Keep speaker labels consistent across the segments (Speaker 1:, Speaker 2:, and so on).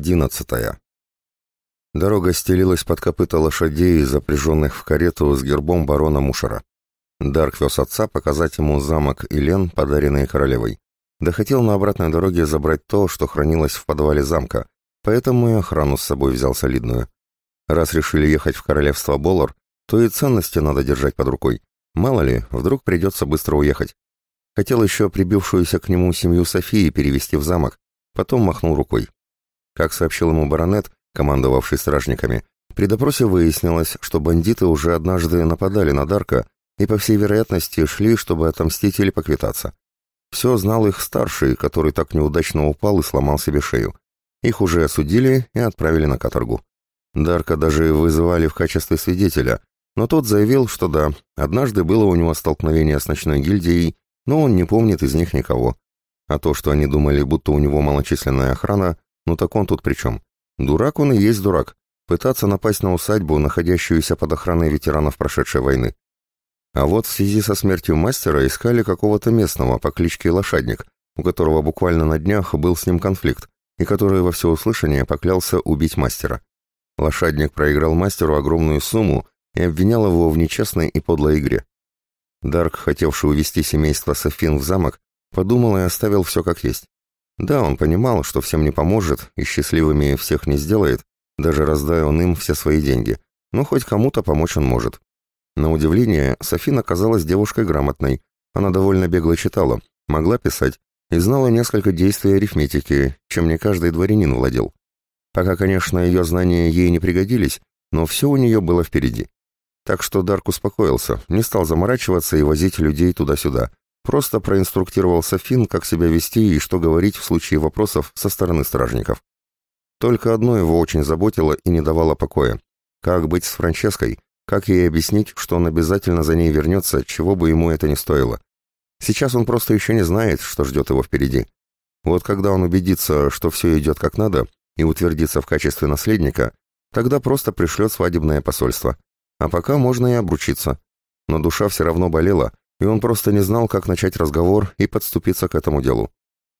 Speaker 1: 11. Дорога стелилась под копыта лошадей, запряженных в карету с гербом барона Мушера. Дарк вез отца показать ему замок и лен, подаренные королевой. Да хотел на обратной дороге забрать то, что хранилось в подвале замка, поэтому и охрану с собой взял солидную. Раз решили ехать в королевство Болор, то и ценности надо держать под рукой. Мало ли, вдруг придется быстро уехать. Хотел еще прибившуюся к нему семью Софии перевести в замок, потом махнул рукой. Как сообщил ему баронет, командовавший стражниками, при допросе выяснилось, что бандиты уже однажды нападали на Дарка и, по всей вероятности, шли, чтобы отомстить или поквитаться. Все знал их старший, который так неудачно упал и сломал себе шею. Их уже осудили и отправили на каторгу. Дарка даже вызывали в качестве свидетеля, но тот заявил, что да, однажды было у него столкновение с ночной гильдией, но он не помнит из них никого. А то, что они думали, будто у него малочисленная охрана, ну так он тут при чем? Дурак он и есть дурак. Пытаться напасть на усадьбу, находящуюся под охраной ветеранов прошедшей войны. А вот в связи со смертью мастера искали какого-то местного по кличке Лошадник, у которого буквально на днях был с ним конфликт, и который во всеуслышание поклялся убить мастера. Лошадник проиграл мастеру огромную сумму и обвинял его в нечестной и подлой игре. Дарк, хотевший увести семейство Софин в замок, подумал и оставил все как есть. Да, он понимал, что всем не поможет и счастливыми всех не сделает, даже раздая он им все свои деньги, но хоть кому-то помочь он может. На удивление, Софина оказалась девушкой грамотной. Она довольно бегло читала, могла писать и знала несколько действий арифметики, чем не каждый дворянин владел. Пока, конечно, ее знания ей не пригодились, но все у нее было впереди. Так что Дарк успокоился, не стал заморачиваться и возить людей туда-сюда просто проинструктировал Софин, как себя вести и что говорить в случае вопросов со стороны стражников. Только одно его очень заботило и не давало покоя. Как быть с Франческой? Как ей объяснить, что он обязательно за ней вернется, чего бы ему это ни стоило? Сейчас он просто еще не знает, что ждет его впереди. Вот когда он убедится, что все идет как надо, и утвердится в качестве наследника, тогда просто пришлет свадебное посольство. А пока можно и обручиться. Но душа все равно болела, и он просто не знал, как начать разговор и подступиться к этому делу.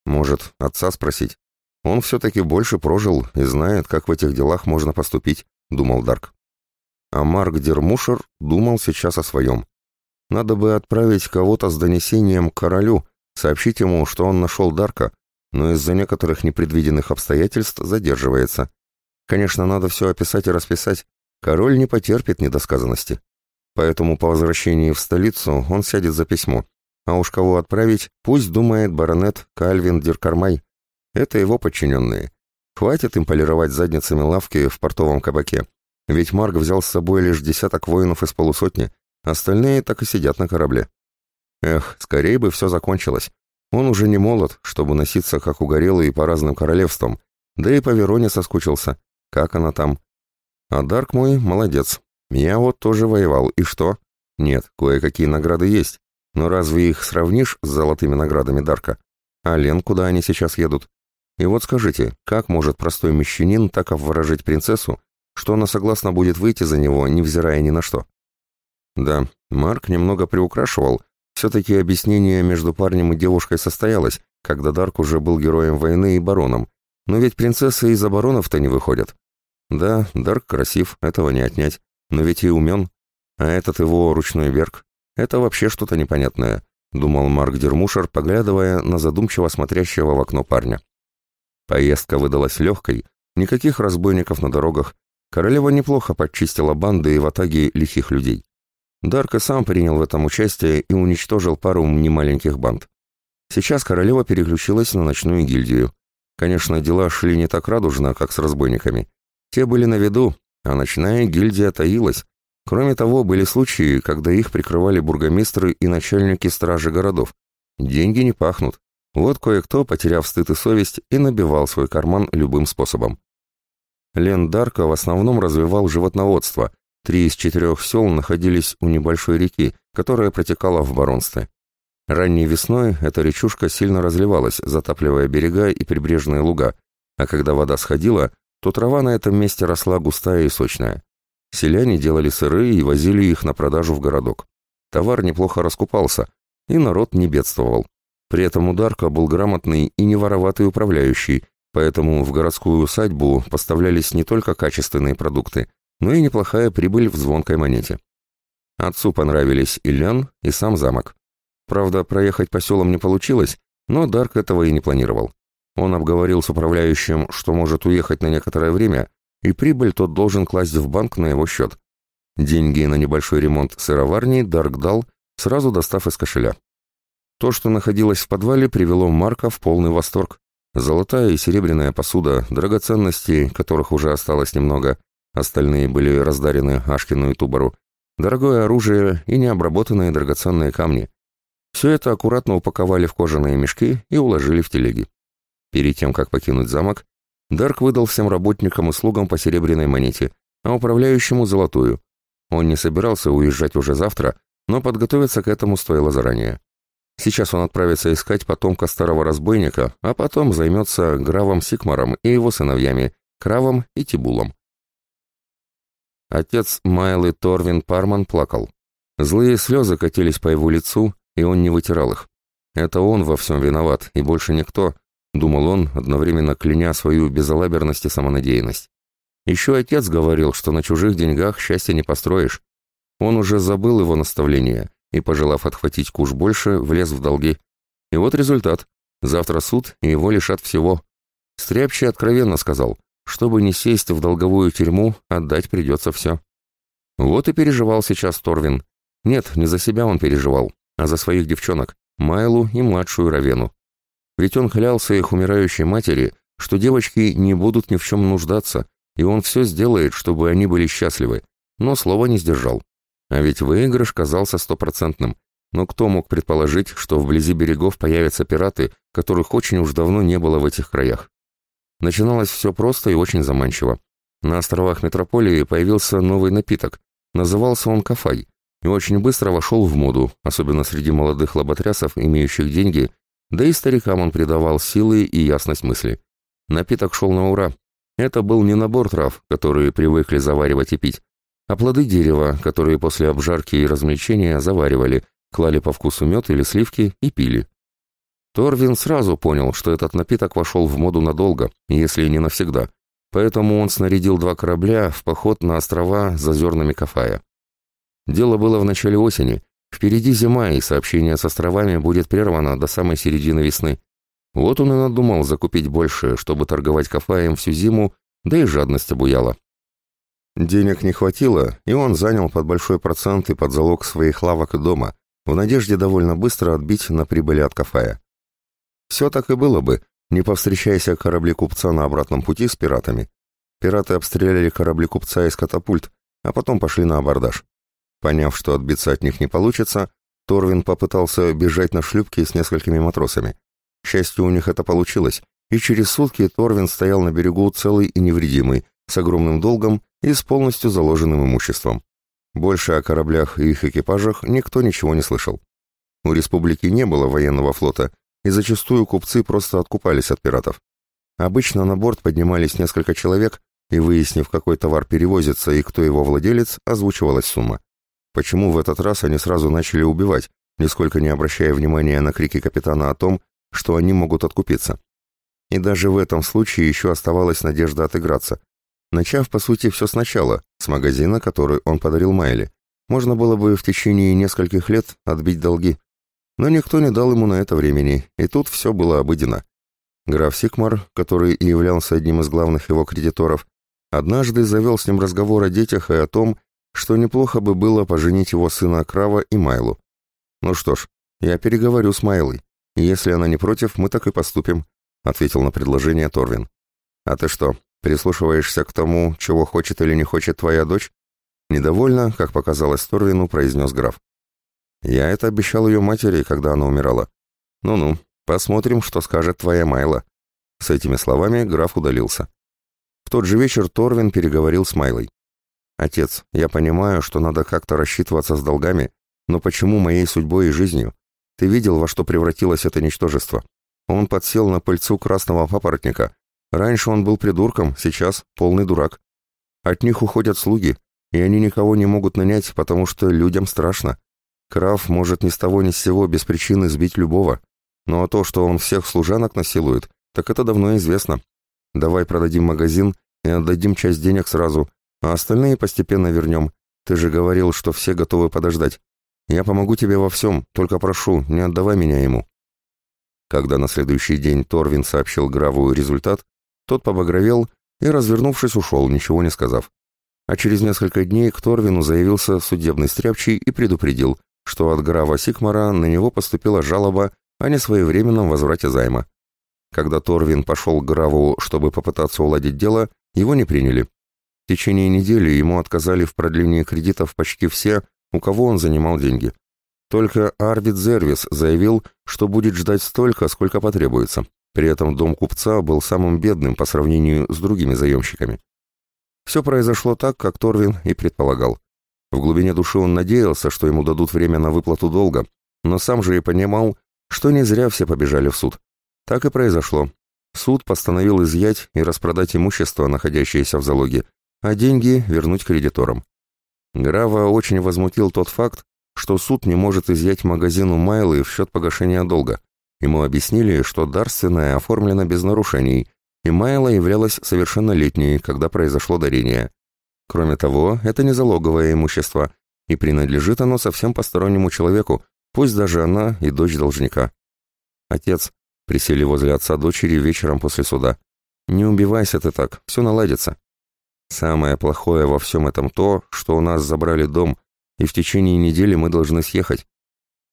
Speaker 1: Может, отца спросить? Он все-таки больше прожил и знает, как в этих делах можно поступить, думал Дарк. А Марк Дермушер думал сейчас о своем. Надо бы отправить кого-то с донесением к королю, сообщить ему, что он нашел Дарка, но из-за некоторых непредвиденных обстоятельств задерживается. Конечно, надо все описать и расписать. Король не потерпит недосказанности. Поэтому по возвращении в столицу он сядет за письмо. А уж кого отправить, пусть думает баронет Кальвин Диркармай. Это его подчиненные. Хватит им полировать задницами лавки в портовом кабаке. Ведь Марк взял с собой лишь десяток воинов из полусотни, остальные так и сидят на корабле. Эх, скорее бы все закончилось. Он уже не молод, чтобы носиться как угорелый по разным королевствам. Да и по Вероне соскучился. Как она там? А Дарк мой молодец. Я вот тоже воевал, и что? Нет, кое-какие награды есть, но разве их сравнишь с золотыми наградами Дарка? А Лен, куда они сейчас едут? И вот скажите, как может простой мещанин так обворожить принцессу, что она согласна будет выйти за него, невзирая ни на что? Да, Марк немного приукрашивал, все-таки объяснение между парнем и девушкой состоялось, когда Дарк уже был героем войны и бароном. Но ведь принцессы из оборонов-то не выходят. Да, Дарк красив, этого не отнять но ведь и умен. А этот его ручной верк — это вообще что-то непонятное, думал Марк Дермушер, поглядывая на задумчиво смотрящего в окно парня. Поездка выдалась легкой, никаких разбойников на дорогах. Королева неплохо подчистила банды и ватаги лихих людей. Дарк и сам принял в этом участие и уничтожил пару немаленьких банд. Сейчас королева переключилась на ночную гильдию. Конечно, дела шли не так радужно, как с разбойниками. Те были на виду, а ночная гильдия таилась. Кроме того, были случаи, когда их прикрывали бургомистры и начальники стражи городов. Деньги не пахнут. Вот кое-кто, потеряв стыд и совесть, и набивал свой карман любым способом. Лен Дарка в основном развивал животноводство. Три из четырех сел находились у небольшой реки, которая протекала в баронстве. Ранней весной эта речушка сильно разливалась, затапливая берега и прибрежные луга, а когда вода сходила, то трава на этом месте росла густая и сочная. Селяне делали сыры и возили их на продажу в городок. Товар неплохо раскупался, и народ не бедствовал. При этом Ударка был грамотный и невороватый управляющий, поэтому в городскую усадьбу поставлялись не только качественные продукты, но и неплохая прибыль в звонкой монете. Отцу понравились и лен, и сам замок. Правда, проехать по селам не получилось, но Дарк этого и не планировал. Он обговорил с управляющим, что может уехать на некоторое время, и прибыль тот должен класть в банк на его счет. Деньги на небольшой ремонт сыроварни Дарк дал, сразу достав из кошеля. То, что находилось в подвале, привело Марка в полный восторг. Золотая и серебряная посуда, драгоценности, которых уже осталось немного, остальные были раздарены Ашкину и Тубару, дорогое оружие и необработанные драгоценные камни. Все это аккуратно упаковали в кожаные мешки и уложили в телеги. Перед тем, как покинуть замок, Дарк выдал всем работникам и слугам по серебряной монете, а управляющему – золотую. Он не собирался уезжать уже завтра, но подготовиться к этому стоило заранее. Сейчас он отправится искать потомка старого разбойника, а потом займется Гравом Сикмаром и его сыновьями, Кравом и Тибулом. Отец Майлы Торвин Парман плакал. Злые слезы катились по его лицу, и он не вытирал их. Это он во всем виноват, и больше никто, Думал он, одновременно кляня свою безалаберность и самонадеянность. Еще отец говорил, что на чужих деньгах счастья не построишь. Он уже забыл его наставление и, пожелав отхватить куш больше, влез в долги. И вот результат. Завтра суд, и его лишат всего. Стряпчий откровенно сказал, чтобы не сесть в долговую тюрьму, отдать придется все. Вот и переживал сейчас Торвин. Нет, не за себя он переживал, а за своих девчонок, Майлу и младшую Равену. Ведь он клялся их умирающей матери, что девочки не будут ни в чем нуждаться, и он все сделает, чтобы они были счастливы, но слова не сдержал. А ведь выигрыш казался стопроцентным. Но кто мог предположить, что вблизи берегов появятся пираты, которых очень уж давно не было в этих краях? Начиналось все просто и очень заманчиво. На островах метрополии появился новый напиток. Назывался он кафай и очень быстро вошел в моду, особенно среди молодых лоботрясов, имеющих деньги да и старикам он придавал силы и ясность мысли. Напиток шел на ура. Это был не набор трав, которые привыкли заваривать и пить, а плоды дерева, которые после обжарки и размельчения заваривали, клали по вкусу мед или сливки и пили. Торвин сразу понял, что этот напиток вошел в моду надолго, если не навсегда, поэтому он снарядил два корабля в поход на острова за зернами Кафая. Дело было в начале осени, Впереди зима, и сообщение с островами будет прервано до самой середины весны. Вот он и надумал закупить больше, чтобы торговать кафаем всю зиму, да и жадность обуяла. Денег не хватило, и он занял под большой процент и под залог своих лавок и дома, в надежде довольно быстро отбить на прибыли от кафая. Все так и было бы, не повстречаясь корабли купца на обратном пути с пиратами. Пираты обстреляли корабли купца из катапульт, а потом пошли на абордаж. Поняв, что отбиться от них не получится, Торвин попытался бежать на шлюпке с несколькими матросами. К счастью, у них это получилось, и через сутки Торвин стоял на берегу целый и невредимый, с огромным долгом и с полностью заложенным имуществом. Больше о кораблях и их экипажах никто ничего не слышал. У республики не было военного флота, и зачастую купцы просто откупались от пиратов. Обычно на борт поднимались несколько человек, и выяснив, какой товар перевозится и кто его владелец, озвучивалась сумма. Почему в этот раз они сразу начали убивать, нисколько не обращая внимания на крики капитана о том, что они могут откупиться? И даже в этом случае еще оставалась надежда отыграться. Начав, по сути, все сначала, с магазина, который он подарил Майли. Можно было бы в течение нескольких лет отбить долги. Но никто не дал ему на это времени, и тут все было обыдено. Граф Сикмар, который и являлся одним из главных его кредиторов, однажды завел с ним разговор о детях и о том, что неплохо бы было поженить его сына Крава и Майлу. «Ну что ж, я переговорю с Майлой, и если она не против, мы так и поступим», — ответил на предложение Торвин. «А ты что, прислушиваешься к тому, чего хочет или не хочет твоя дочь?» Недовольно, как показалось Торвину, произнес граф. «Я это обещал ее матери, когда она умирала. Ну-ну, посмотрим, что скажет твоя Майла». С этими словами граф удалился. В тот же вечер Торвин переговорил с Майлой. «Отец, я понимаю, что надо как-то рассчитываться с долгами, но почему моей судьбой и жизнью? Ты видел, во что превратилось это ничтожество? Он подсел на пыльцу красного папоротника. Раньше он был придурком, сейчас полный дурак. От них уходят слуги, и они никого не могут нанять, потому что людям страшно. Крав может ни с того ни с сего без причины сбить любого. Ну а то, что он всех служанок насилует, так это давно известно. Давай продадим магазин и отдадим часть денег сразу, а остальные постепенно вернем. Ты же говорил, что все готовы подождать. Я помогу тебе во всем, только прошу, не отдавай меня ему». Когда на следующий день Торвин сообщил Граву результат, тот побагровел и, развернувшись, ушел, ничего не сказав. А через несколько дней к Торвину заявился судебный стряпчий и предупредил, что от Грава Сикмара на него поступила жалоба о несвоевременном возврате займа. Когда Торвин пошел к Граву, чтобы попытаться уладить дело, его не приняли. В течение недели ему отказали в продлении кредитов почти все, у кого он занимал деньги. Только Арвид Зервис заявил, что будет ждать столько, сколько потребуется. При этом дом купца был самым бедным по сравнению с другими заемщиками. Все произошло так, как Торвин и предполагал. В глубине души он надеялся, что ему дадут время на выплату долга, но сам же и понимал, что не зря все побежали в суд. Так и произошло. Суд постановил изъять и распродать имущество, находящееся в залоге, а деньги вернуть кредиторам. Грава очень возмутил тот факт, что суд не может изъять магазин у Майлы в счет погашения долга. Ему объяснили, что дарственная оформлена без нарушений, и Майла являлась совершеннолетней, когда произошло дарение. Кроме того, это не залоговое имущество, и принадлежит оно совсем постороннему человеку, пусть даже она и дочь должника. Отец, присели возле отца дочери вечером после суда. «Не убивайся ты так, все наладится». Самое плохое во всем этом то, что у нас забрали дом, и в течение недели мы должны съехать.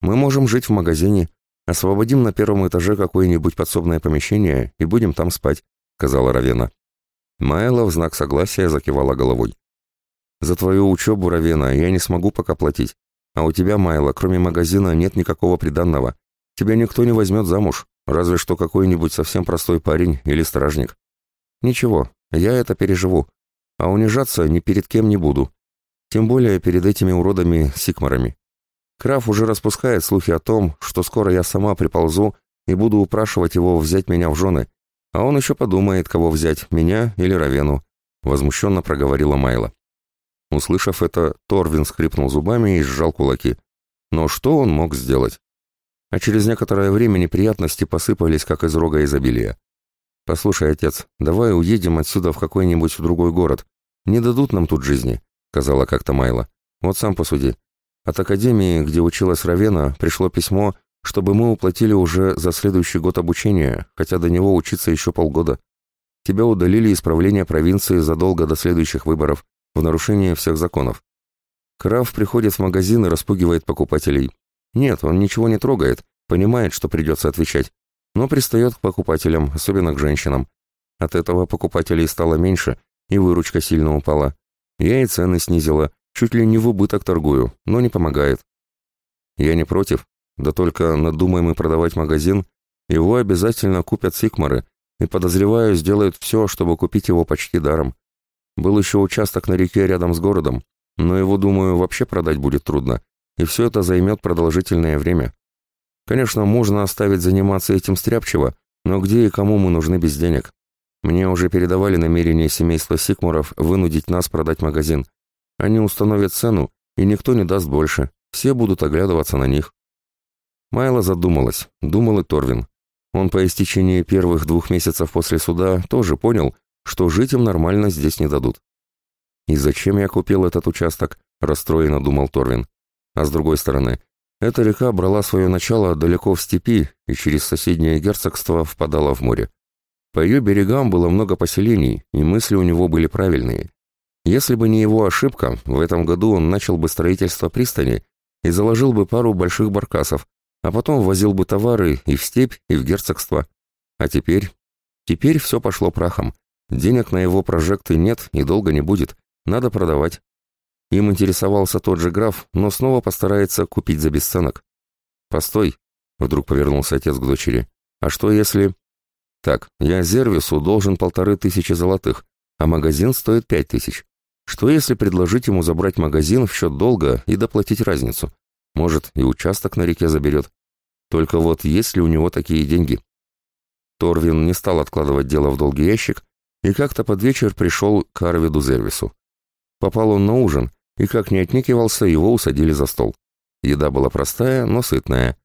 Speaker 1: Мы можем жить в магазине, освободим на первом этаже какое-нибудь подсобное помещение и будем там спать», — сказала Равена. Майло в знак согласия закивала головой. «За твою учебу, Равена, я не смогу пока платить. А у тебя, Майло кроме магазина нет никакого приданного. Тебя никто не возьмет замуж, разве что какой-нибудь совсем простой парень или стражник». «Ничего, я это переживу», а унижаться ни перед кем не буду. Тем более перед этими уродами-сикмарами. Краф уже распускает слухи о том, что скоро я сама приползу и буду упрашивать его взять меня в жены. А он еще подумает, кого взять, меня или Равену. Возмущенно проговорила Майла. Услышав это, Торвин скрипнул зубами и сжал кулаки. Но что он мог сделать? А через некоторое время неприятности посыпались, как из рога изобилия. «Послушай, отец, давай уедем отсюда в какой-нибудь другой город. Не дадут нам тут жизни», — сказала как-то Майла. «Вот сам посуди. От академии, где училась Равена, пришло письмо, чтобы мы уплатили уже за следующий год обучения, хотя до него учиться еще полгода. Тебя удалили из правления провинции задолго до следующих выборов, в нарушение всех законов. Крав приходит в магазин и распугивает покупателей. Нет, он ничего не трогает, понимает, что придется отвечать но пристает к покупателям, особенно к женщинам. От этого покупателей стало меньше, и выручка сильно упала. Я и цены снизила, чуть ли не в убыток торгую, но не помогает. Я не против, да только надумаем мы продавать магазин, его обязательно купят сикмары, и, подозреваю, сделают все, чтобы купить его почти даром. Был еще участок на реке рядом с городом, но его, думаю, вообще продать будет трудно, и все это займет продолжительное время. Конечно, можно оставить заниматься этим стряпчиво, но где и кому мы нужны без денег? Мне уже передавали намерение семейства Сикмуров вынудить нас продать магазин. Они установят цену, и никто не даст больше. Все будут оглядываться на них. Майла задумалась. Думал и Торвин. Он по истечении первых двух месяцев после суда тоже понял, что жить им нормально здесь не дадут. «И зачем я купил этот участок?» – расстроенно думал Торвин. А с другой стороны, эта река брала свое начало далеко в степи и через соседнее герцогство впадала в море. По ее берегам было много поселений, и мысли у него были правильные. Если бы не его ошибка, в этом году он начал бы строительство пристани и заложил бы пару больших баркасов, а потом возил бы товары и в степь, и в герцогство. А теперь? Теперь все пошло прахом. Денег на его прожекты нет и долго не будет. Надо продавать. Им интересовался тот же граф, но снова постарается купить за бесценок. «Постой», — вдруг повернулся отец к дочери. «А что если...» «Так, я Зервису должен полторы тысячи золотых, а магазин стоит пять тысяч. Что если предложить ему забрать магазин в счет долга и доплатить разницу? Может, и участок на реке заберет. Только вот есть ли у него такие деньги?» Торвин не стал откладывать дело в долгий ящик и как-то под вечер пришел к Арвиду Зервису. Попал он на ужин, и как не отнекивался, его усадили за стол. Еда была простая, но сытная.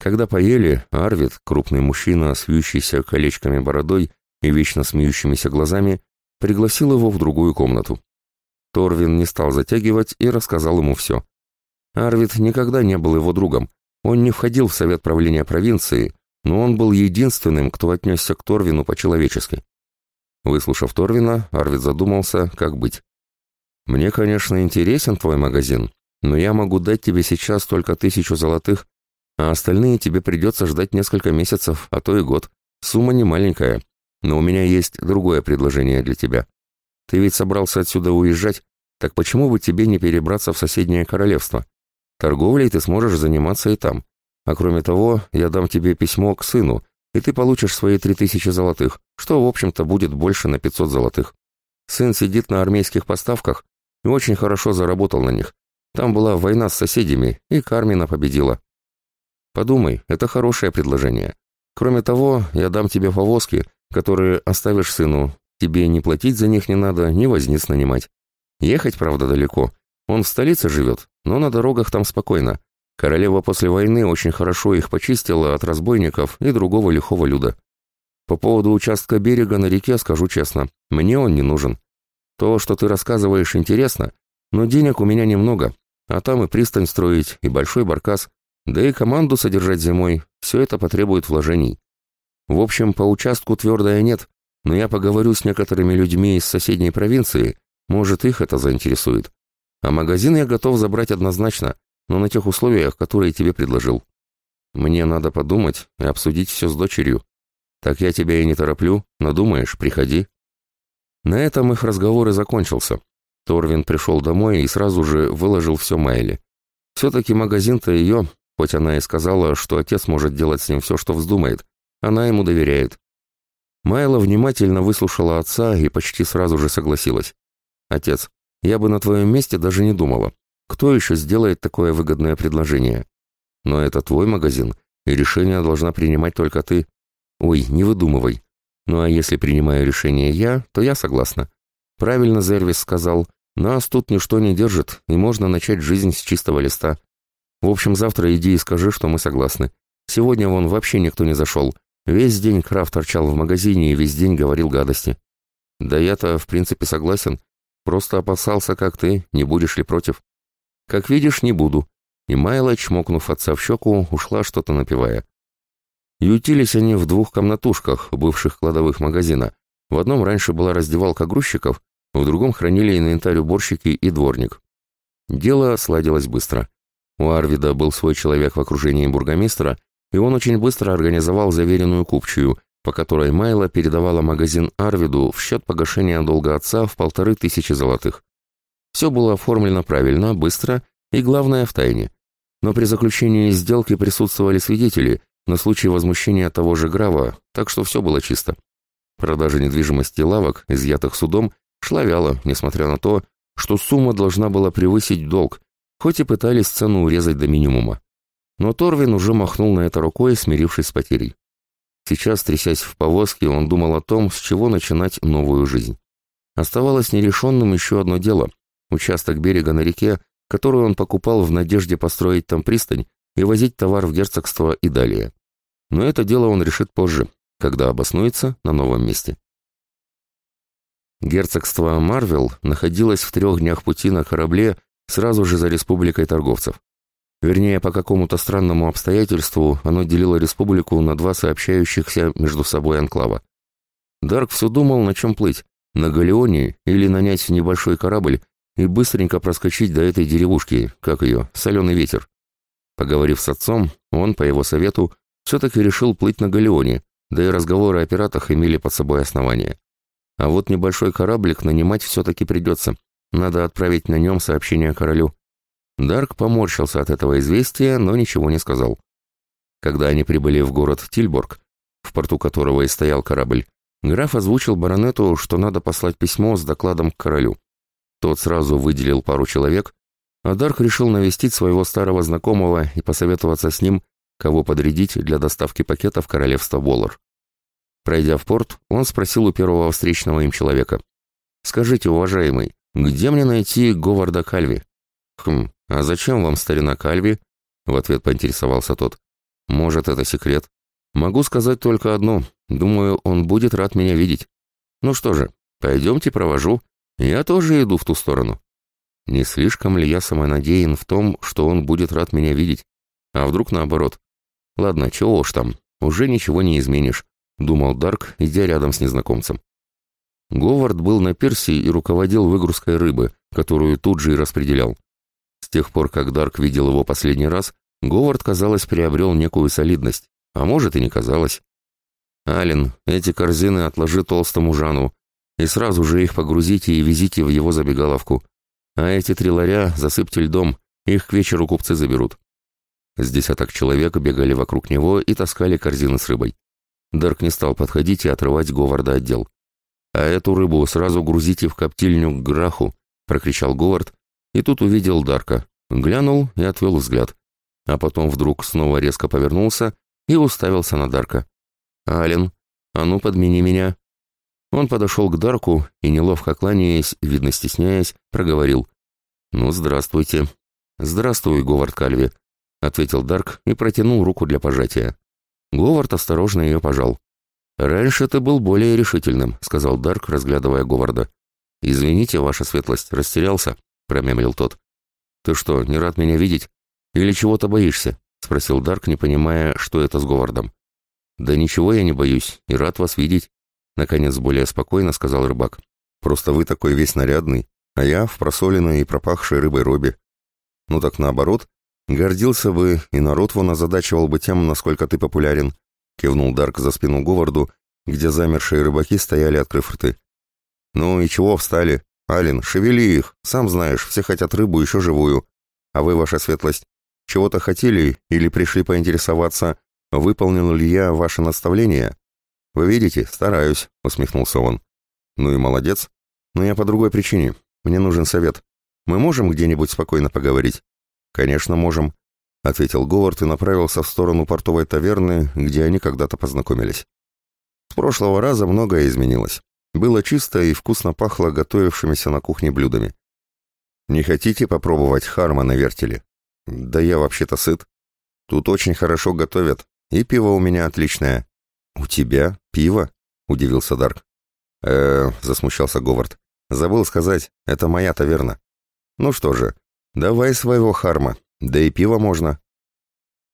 Speaker 1: Когда поели, Арвид, крупный мужчина, с колечками бородой и вечно смеющимися глазами, пригласил его в другую комнату. Торвин не стал затягивать и рассказал ему все. Арвид никогда не был его другом, он не входил в совет правления провинции, но он был единственным, кто отнесся к Торвину по-человечески. Выслушав Торвина, Арвид задумался, как быть. Мне, конечно, интересен твой магазин, но я могу дать тебе сейчас только тысячу золотых, а остальные тебе придется ждать несколько месяцев, а то и год. Сумма не маленькая, но у меня есть другое предложение для тебя. Ты ведь собрался отсюда уезжать, так почему бы тебе не перебраться в соседнее королевство? Торговлей ты сможешь заниматься и там. А кроме того, я дам тебе письмо к сыну, и ты получишь свои три тысячи золотых, что, в общем-то, будет больше на пятьсот золотых. Сын сидит на армейских поставках, и очень хорошо заработал на них. Там была война с соседями, и Кармина победила. Подумай, это хорошее предложение. Кроме того, я дам тебе повозки, которые оставишь сыну. Тебе не платить за них не надо, ни возниц нанимать. Ехать, правда, далеко. Он в столице живет, но на дорогах там спокойно. Королева после войны очень хорошо их почистила от разбойников и другого лихого люда. По поводу участка берега на реке скажу честно, мне он не нужен. То, что ты рассказываешь, интересно, но денег у меня немного, а там и пристань строить, и большой баркас, да и команду содержать зимой, все это потребует вложений. В общем, по участку твердая нет, но я поговорю с некоторыми людьми из соседней провинции, может, их это заинтересует. А магазин я готов забрать однозначно, но на тех условиях, которые тебе предложил. Мне надо подумать и обсудить все с дочерью. Так я тебя и не тороплю, надумаешь, приходи. На этом их разговор и закончился. Торвин пришел домой и сразу же выложил все Майли. Все-таки магазин-то ее, хоть она и сказала, что отец может делать с ним все, что вздумает, она ему доверяет. Майла внимательно выслушала отца и почти сразу же согласилась. «Отец, я бы на твоем месте даже не думала. Кто еще сделает такое выгодное предложение? Но это твой магазин, и решение должна принимать только ты. Ой, не выдумывай. Ну а если принимаю решение я, то я согласна. Правильно Зервис сказал, нас тут ничто не держит, и можно начать жизнь с чистого листа. В общем, завтра иди и скажи, что мы согласны. Сегодня вон вообще никто не зашел. Весь день Крафт торчал в магазине и весь день говорил гадости. Да я-то, в принципе, согласен. Просто опасался, как ты, не будешь ли против. Как видишь, не буду. И Майла, чмокнув отца в щеку, ушла что-то напевая. Ютились они в двух комнатушках, бывших кладовых магазина. В одном раньше была раздевалка грузчиков, в другом хранили инвентарь уборщики и дворник. Дело сладилось быстро. У Арвида был свой человек в окружении бургомистра, и он очень быстро организовал заверенную купчую, по которой Майла передавала магазин Арвиду в счет погашения долга отца в полторы тысячи золотых. Все было оформлено правильно, быстро и, главное, в тайне. Но при заключении сделки присутствовали свидетели, на случай возмущения того же Грава, так что все было чисто. Продажа недвижимости лавок, изъятых судом, шла вяло, несмотря на то, что сумма должна была превысить долг, хоть и пытались цену урезать до минимума. Но Торвин уже махнул на это рукой, смирившись с потерей. Сейчас, трясясь в повозке, он думал о том, с чего начинать новую жизнь. Оставалось нерешенным еще одно дело – участок берега на реке, который он покупал в надежде построить там пристань и возить товар в герцогство и далее. Но это дело он решит позже, когда обоснуется на новом месте. Герцогство Марвел находилось в трех днях пути на корабле сразу же за республикой торговцев. Вернее, по какому-то странному обстоятельству оно делило республику на два сообщающихся между собой анклава. Дарк все думал, на чем плыть, на галеоне или нанять небольшой корабль и быстренько проскочить до этой деревушки, как ее, соленый ветер. Поговорив с отцом, он, по его совету, все-таки решил плыть на галеоне, да и разговоры о пиратах имели под собой основание. А вот небольшой кораблик нанимать все-таки придется. Надо отправить на нем сообщение королю. Дарк поморщился от этого известия, но ничего не сказал. Когда они прибыли в город Тильборг, в порту которого и стоял корабль, граф озвучил баронету, что надо послать письмо с докладом к королю. Тот сразу выделил пару человек, а Дарк решил навестить своего старого знакомого и посоветоваться с ним, кого подрядить для доставки пакета в королевство Волар. Пройдя в порт, он спросил у первого встречного им человека. «Скажите, уважаемый, где мне найти Говарда Кальви?» «Хм, а зачем вам старина Кальви?» В ответ поинтересовался тот. «Может, это секрет. Могу сказать только одно.
Speaker 2: Думаю, он будет рад меня видеть. Ну что же, пойдемте провожу. Я тоже иду в ту сторону». Не слишком ли я самонадеян в том, что он будет рад меня видеть? А вдруг наоборот? Ладно, чего уж там, уже ничего не изменишь, думал Дарк, идя рядом с незнакомцем. Говард был на пирсе и руководил выгрузкой рыбы, которую тут же и распределял. С тех пор, как Дарк видел его последний раз, Говард, казалось, приобрел некую солидность, а может и не казалось. «Ален, эти корзины отложи толстому Жану, и сразу же их погрузите и везите в его забегаловку. А эти три ларя засыпьте льдом, их к вечеру купцы заберут. С десяток человек бегали вокруг него и таскали корзины с рыбой. Дарк не стал подходить и отрывать Говарда от дел. «А эту рыбу сразу грузите в коптильню к Граху!» — прокричал Говард, и тут увидел Дарка. Глянул и отвел взгляд. А потом вдруг снова резко повернулся и уставился на Дарка. «Ален, а ну подмени меня!» Он подошел к Дарку и, неловко кланяясь, видно стесняясь, проговорил. «Ну, здравствуйте». «Здравствуй, Говард Кальви», — ответил Дарк и протянул руку для пожатия. Говард осторожно ее пожал. «Раньше ты был более решительным», — сказал Дарк, разглядывая Говарда. «Извините, ваша светлость, растерялся», — промямлил тот. «Ты что, не рад меня видеть? Или чего-то боишься?» — спросил Дарк, не понимая, что это с Говардом. «Да ничего я не боюсь и рад вас видеть», — наконец более спокойно сказал рыбак. «Просто вы такой весь нарядный, а я в просоленной и пропахшей рыбой робе. Ну так наоборот, «Гордился бы, и народ вон озадачивал бы тем, насколько ты популярен», — кивнул Дарк за спину Говарду, где замершие рыбаки стояли, открыв рты. «Ну и чего встали? Алин, шевели их, сам знаешь, все хотят рыбу еще живую. А вы, ваша светлость, чего-то хотели или пришли поинтересоваться, выполнил ли я ваше наставление?» «Вы видите, стараюсь», — усмехнулся он. «Ну и молодец. Но я по другой причине. Мне нужен совет. Мы можем где-нибудь спокойно поговорить?» «Конечно, можем», — ответил Говард и направился в сторону портовой таверны, где они когда-то познакомились. С прошлого раза многое изменилось. Было чисто и вкусно пахло готовившимися на кухне блюдами. «Не хотите попробовать харма на вертеле?» «Да я вообще-то сыт. Тут очень хорошо готовят, и пиво у меня отличное». «У тебя пиво?» — удивился Дарк. э засмущался Говард. «Забыл сказать, это моя таверна». «Ну что же, «Давай своего харма, да и пиво можно».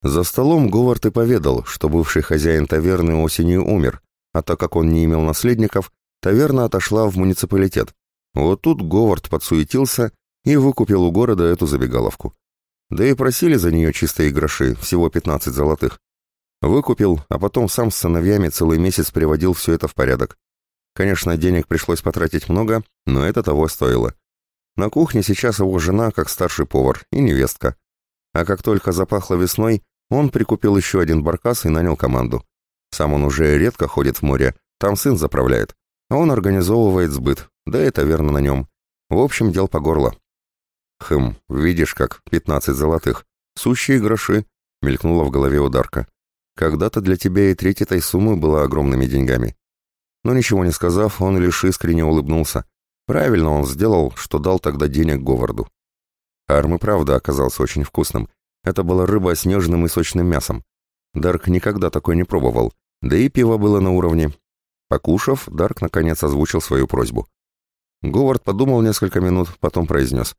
Speaker 2: За столом Говард и поведал, что бывший хозяин таверны осенью умер, а так как он не имел наследников, таверна отошла в муниципалитет. Вот тут Говард подсуетился и выкупил у города эту забегаловку. Да и просили за нее чистые гроши, всего 15 золотых. Выкупил, а потом сам с сыновьями целый месяц приводил все это в порядок. Конечно, денег пришлось потратить много, но это того стоило. На кухне сейчас его жена как старший повар и невестка. А как только запахло весной, он прикупил еще один баркас и нанял команду. Сам он уже редко ходит в море, там сын заправляет. А он организовывает сбыт, да это верно на нем. В общем, дел по горло. Хм, видишь как, пятнадцать золотых. Сущие гроши, мелькнула в голове ударка. Когда-то для тебя и треть этой суммы была огромными деньгами. Но ничего не сказав, он лишь искренне улыбнулся. Правильно он сделал, что дал тогда денег Говарду. Арм и правда оказался очень вкусным. Это была рыба с нежным и сочным мясом. Дарк никогда такой не пробовал, да и пиво было на уровне. Покушав, Дарк наконец озвучил свою просьбу. Говард подумал несколько минут, потом произнес.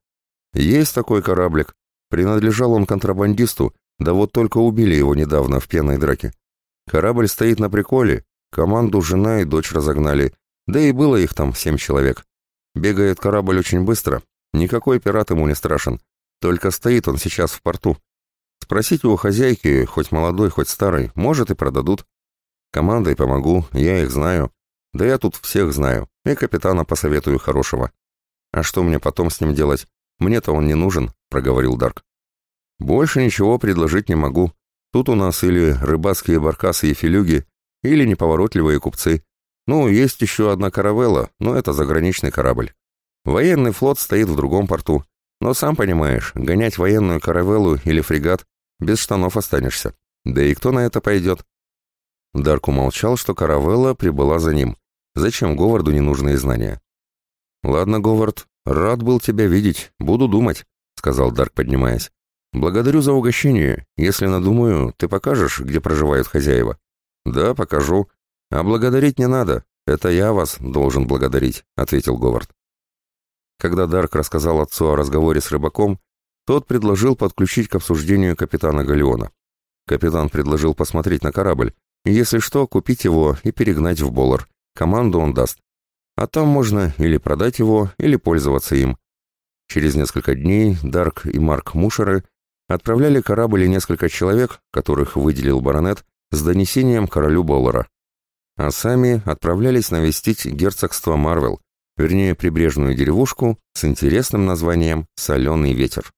Speaker 2: «Есть такой кораблик. Принадлежал он контрабандисту, да вот только убили его недавно в пьяной драке. Корабль стоит на приколе, команду жена и дочь разогнали, да и было их там семь человек. Бегает корабль очень быстро, никакой пират ему не страшен, только стоит он сейчас в порту. Спросите у хозяйки, хоть молодой, хоть старый, может и продадут. Командой помогу, я их знаю. Да я тут всех знаю, и капитана посоветую хорошего. А что мне потом с ним делать? Мне-то он не нужен, проговорил Дарк. Больше ничего предложить не могу. Тут у нас или рыбацкие баркасы и филюги, или неповоротливые купцы, ну, есть еще одна каравелла, но это заграничный корабль. Военный флот стоит в другом порту. Но сам понимаешь, гонять военную каравеллу или фрегат без штанов останешься. Да и кто на это пойдет? Дарк умолчал, что каравелла прибыла за ним. Зачем Говарду ненужные знания? «Ладно, Говард, рад был тебя видеть, буду думать», — сказал Дарк, поднимаясь. «Благодарю за угощение. Если надумаю, ты покажешь, где проживают хозяева?» «Да, покажу.
Speaker 1: «А благодарить не надо. Это я вас должен благодарить», — ответил Говард. Когда Дарк рассказал отцу о разговоре с рыбаком, тот предложил подключить к обсуждению капитана Галеона. Капитан предложил посмотреть на корабль, и если что, купить его и перегнать в Боллар. Команду он даст. А там можно или продать его, или пользоваться им. Через несколько дней Дарк и Марк Мушеры отправляли корабль и несколько человек, которых выделил баронет, с донесением королю Боллара а сами отправлялись навестить герцогство Марвел, вернее прибрежную деревушку с интересным названием «Соленый ветер».